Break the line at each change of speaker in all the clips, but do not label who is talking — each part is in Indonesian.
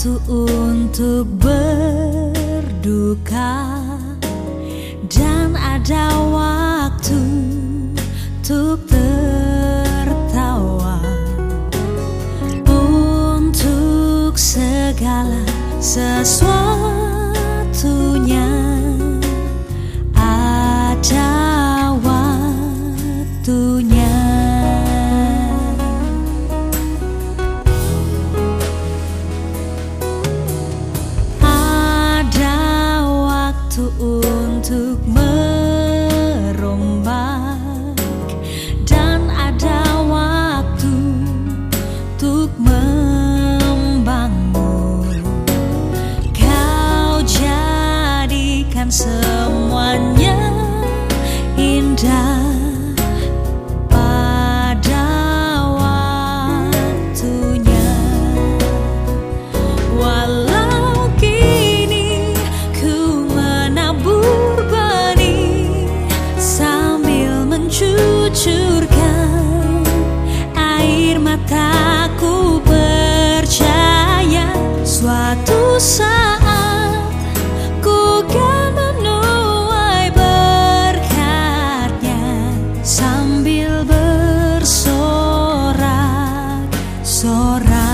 waktu untuk berduka dan ada waktu untuk tertawa. Untuk segala sesuatunya untuk Ada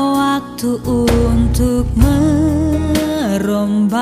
waktu untuk merombak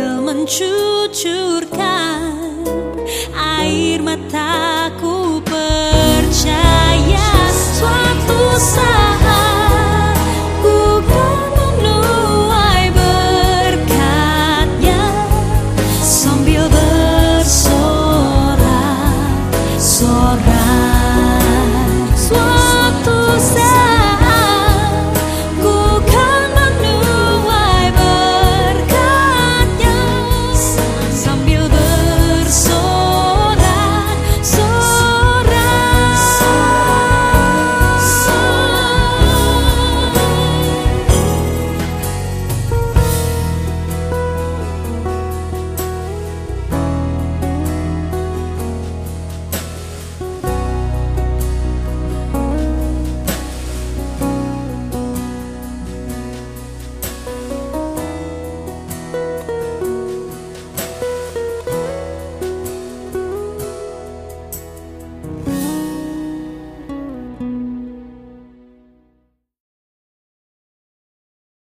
sambil mencucurkan. Air mataku percaya suatu saat